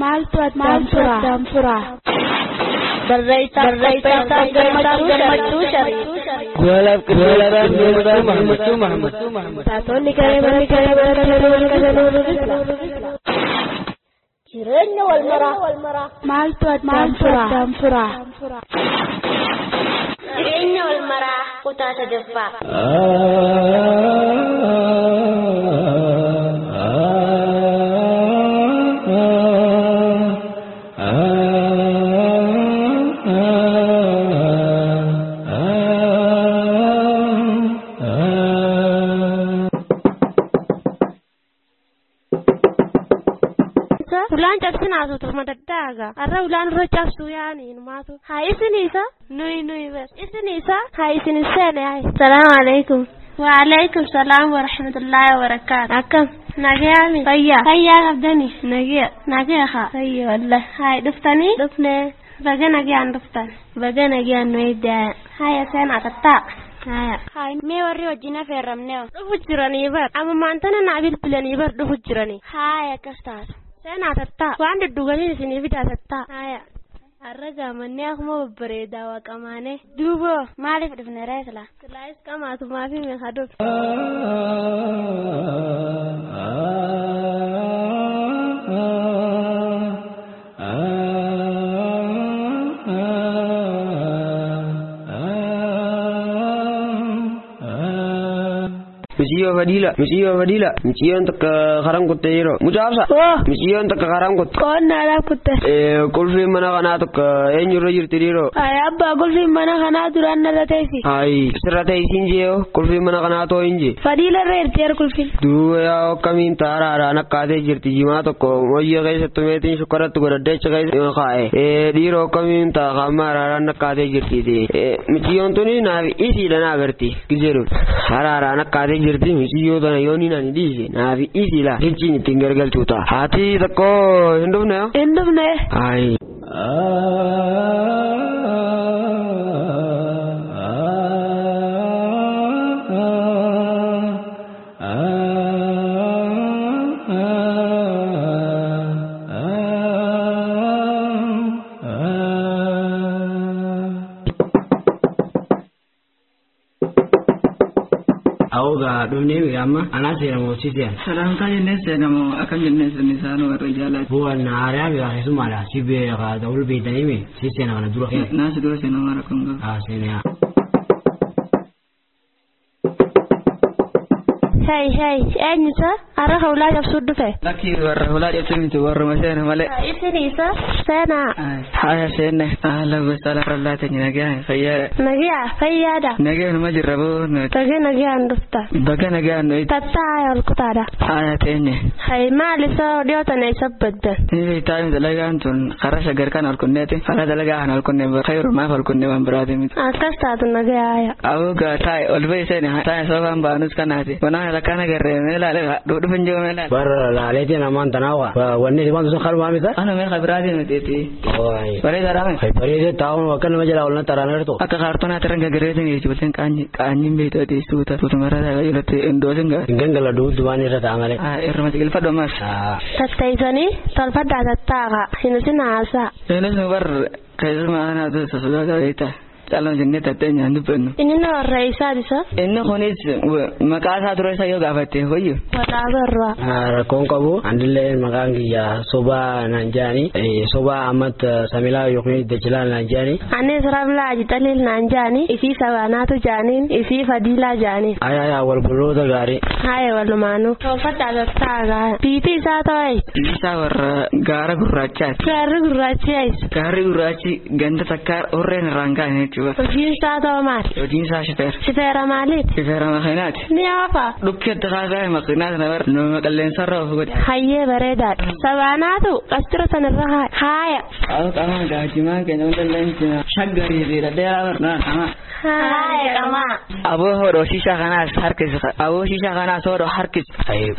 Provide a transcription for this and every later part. maaltu addaan fura. Barreessaa Gammachuu Shariif. Goolaaf Qirreessaa Gammachuu Mahammed. Taatonni garee mana garee bakka jiruun gabaabaa Jireenya wal maraa. Maaltu addaan fura. Jireenya wal maraa kutaa sadaffaa. ulaan cabsinaatu tuma daddaga arra ulaan irra cabsu yaaniin maatu haa isin isa nuyi nuyi ber isin isa haa isin seene hay salaamu alaikum وعليكم السلام ورحمة الله وبركاته أكم نجيا من فيا فيا عبدني نجيا نجيا خا أي والله هاي دفتني دفنا بقى نجيا عن دفتن بقى نجيا نويدا هاي سنة قطع haa mee warri wajjin affeerramne dhufu jiranii bar amma maantana naabil bilanii bar dhufu jiranii haaya akkas taata Sena tatta waan dudduuganii isinii fidaa tatta. Haaya. Har'a gaammanni akkuma babbareedaa waaqamaanee duuboo maaliif dhufne reesla silaayis qamaatumaa fi mi'a haduuf. muciyyoo oh. eh, Fadila. muciyyoo fadiila muciyyoon takka karan kutte yeroo mucaabsa muciyyoon takka karan kutte qoonnaadhaaf kutte qulfiin mana kanaa takka eenyurra jirti yeroo abbaa qulfiin mana kanaa duraan narra teessi sirra teessin jeeyo qulfiin mana kanaa too hin jee fadiilarra irti yer qulfiin duuba yaa akkamiin taaraadhaan akkaatee jirti jimaa tokko moyyee keessattu meetiin shukkaratti godhaddeecha keessa kaa'e eh. dhiiroo eh, akkamiin ta'a kamaaraadhaan akkaatee jirti muciyyoon tuni naaf isiidha naa agarti gijeeru haraaraan akkaatee jirti sirbii miicciyoo tana yoo ni nani dhiise naafi dhiisila hijjiin ittiin gargalchuuta haati tokko hin dhufne hin dhufne. Ah. kuga dumne mi amma ana sera mo sisian salam ta ne sera mo akan ne sera misano wa rijala huwa na ara bi ahisu mala sibe ga daul be dani mi sisian na duro na se duro se na ra kunga ah se ne hay hay eenyuta arra hawlaad absuu dhufe lakii warra hawlaad ibsimiti warra masheene male ibsiniisa seena haya sheene ahla gosala rallaatany nagiyaan fayyaadha nagiya fayyaadha nagiyaan ma jirra boonu tage nagiyaan dhufta baga nagiyaan dhoy tattaaya olkutaadha haya teenye hay maal isoo dhiyootan isa baddan nifii taa'im dalagaan tun qarasha garkaan olkunneeti hara dalagaahan olkunne khayru maaf olkunne waan biraadimit akkastaatu nagiyaaya awuga taa'e olbe iseen taa'e sookaan baanus kanaati wanaan Rakkaan agarree mee ilaale dhufan jiru mee ilaale. Bara laaleeti namaan tanaa waa wanni wanti sun qalmaa mita. Ana mee qabiraatiin miteeti. Bareedaa dhaa mee. Bareedee taa'uun akka nama jala walna taraan erto. Akka kaartoon ati ranga gareetiin ijoolleen qaanyi qaanyi beektaa teessuuta malee. Irra mati ilfadhu ammas. Tattaisanii tolfaddaa tattaa'a sinusin haasaa. bar keessumaa caalaa jennee tatteenyaa hin dubbannu. Inni na warreessaa isa. Inni kunis maqaa isaa ture isa yoo gaafatte hoyyo. Walaabaa Rakkoon qabu andillee maqaan kiyya sobaa naan jaani e, sobaa ammat uh, samilaa yookiin dajilaa naan jaani. Ani siraabilaa jixaniil naan jaani isii sabaanaatu jaaniin isii fadiilaa jaaniin. Ayaa yaa wal bulloota gaarii. Haaya walumaanuu. Tolfaddaa toltaa gaara. Biitii isaa ta'ee. Biitii isaa warra gaara gurraachaati. Gaarri gurraachi. Gaarri gurraachi ganda takkaa horreen irraan kaa'an Shubas. Hojiinsaa ta'u maali? Hojiinsaa shifeera. Shifeera maaliiti? Shifeera makiinaati. Ni hafa. Dhukki adda kaasee makiinaa sana bara nama qilleensa irra ofi godhe. Hayyee bareedaadha. Sabaanaatu qastira sanarra haaya. Haaya. Qaama qaama gaajimaa keenya qilleensi shaggarii fi dhadheeraa barnaan qaama. Haaya qaama. Aboo hodhoo shishaa kanaas harkis. Aboo shishaa kanaas hodhoo harkis.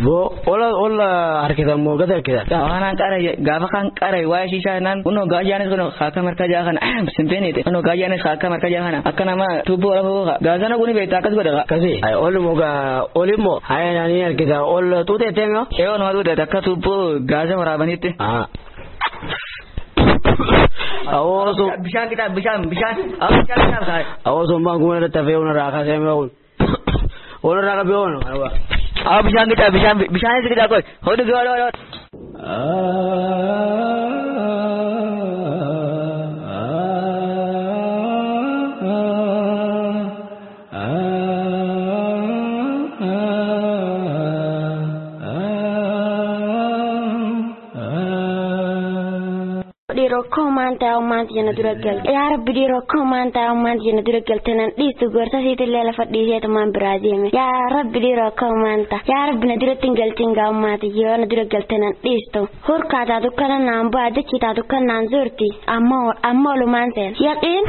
Boo ola ola harkisan moo gad harkisan. Waan gaafa kan qaray waa'ee shishaa naan kunoo gaajaanis kunoo kaaka markaa jaa kana simbeenite kunoo gaajaanis kaaka markaja kana akka nama tubbuu lafa gaazana kuni beektaa akkas godha. Kasi olmo gaa olimo hayaa ni kita ol tuuteettee mi'oo. Yoo nama tuuteette akka tubbuu gaazaa waraabaniitti. Awoosu. Bishaan qixaa bishaan bishaan bishaan qixaa kaa'e. Awoosu mbaa kuma irratti hafee una na. bishaan bishaan bishaan di rokomanta ummanta jannatu raggal yaa e rabbi di rokomanta ummanta jannatu raggal tanan dhiistu gorsa siitillee lafa dhiisee tumaan biraa deeme yaa rabbi di rokomanta yaa rabbi na duratti hin galchin gaa ummati yoo na dura gel tenan di galtanan dhiistu hurkaataa dukkanan naan bu'aa jechiitaa dukkanaan zoorti amma olumaan ya in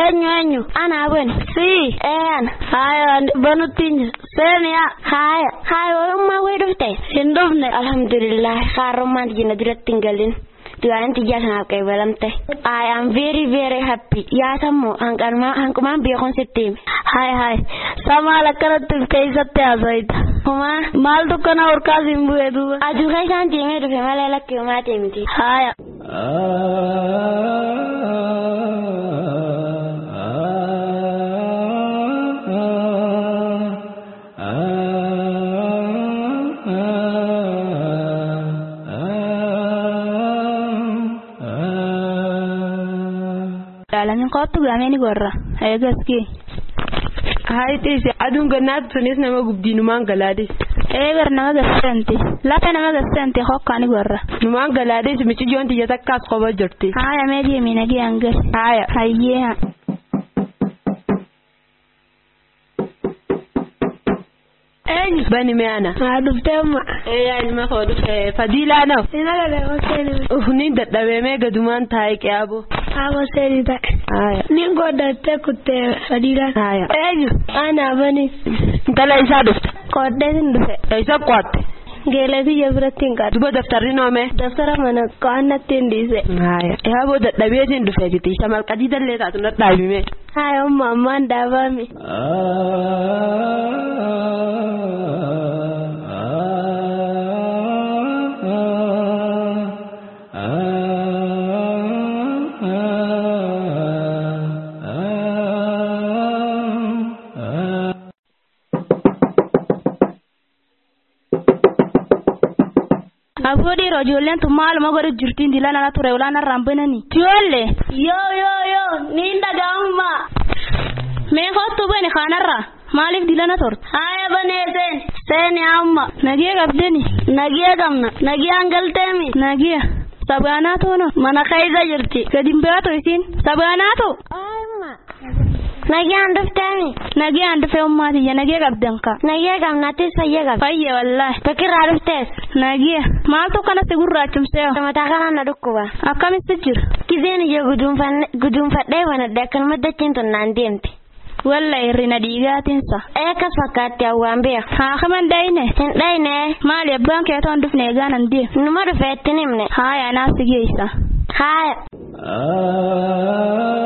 Enyu enyu ana wen si en banu haya banutin senia haya haya ma we dufte hindufne alhamdulillah karoman jina dirat tinggalin ne Du'aalinti ijaasan haqee balamte. I am very very happy. Yaasammoo hanqumaan beekuun sitti hime. Hayi hayi. Samaal akkanatti keessatti haasa'ita. Homaa. Maaltu kana horkaas hin bu'e duuba. Ajuuka isaan deemee dhufe malee lakkee homaa deemti. Haaya. Ah. kaattu gaameen gorra eegaskii. Haayitee ishee aduun gannaatu sunis nama gubdiinumaan galaadhe. Eegar nama gassanti lafa nama gassanti hokkaan gorra. Numaan galaadhe simichi ijoon xiyya takkaas qophaa jirti. Haaya mee deemi nagee hangar. Haaya. Hayyee. Eenyu? Bani mee'ana. Haa dhuftee ma. Eeyaa ilma koo dhuftee fadiilaa naf. Ina lalee hoseeni. Uhuniin dadhabee mee gadumaan taa'ee qiyyaaboo. Haa hoseeni ta'e. haya ni goda te kutte fadila haya ejo ana bani gala isa dufta kodde tin dufe isa kwatte geelati jabrattiin qabu. Duba daftarri noome. Daftara mana qo'annattiin dhiise. Haaya. Yaa booda dhabeetiin dhufee jiti. Shamal qadii dallee taatu na dhaabime. Haaya umma ammaan dhaabame. Kafoo dhiiroo ijoolleen tu maaluma godhu jirtiin diila nana ture olaanaan raambanani. Ijoollee. Yoo yoo yoo ni dhaga'amuma. Mee kottu bane kaanarra maaliif dilana torta? Haaya banee seen. Seeni amma. Nagee qabdeni. Nagee qabna. Nagee hangalteemi. Nagee. Sabaanaa toona. Mana keessa jirti. Gadi hin baatu isin. Sabaanaa too. Ah. an Nagee handuftee nagee handufee ummaatiyya nagee qabdanka. Nagee qabnattis fayyee qabdi. Fayyee wallaahi. Tokkirraa dhuftees. Maal maaltu kana si cum Mataa kanaan na dhukkuba. Akkamitti jira. Kizeen ijoo guduunfadhee banadhe akkanuma dachiin tonnaan deemti. Walla irrina dhiigaatinsa. Eekkas fakkaatti hawwaan beeku. Haa kaman dhayne. Hin dhayne. Maali abbaan kee toon dhufne egaa nan deemu. Numa dhufeetti nimne. Haaya naaf si geessa. Haaya. Ah.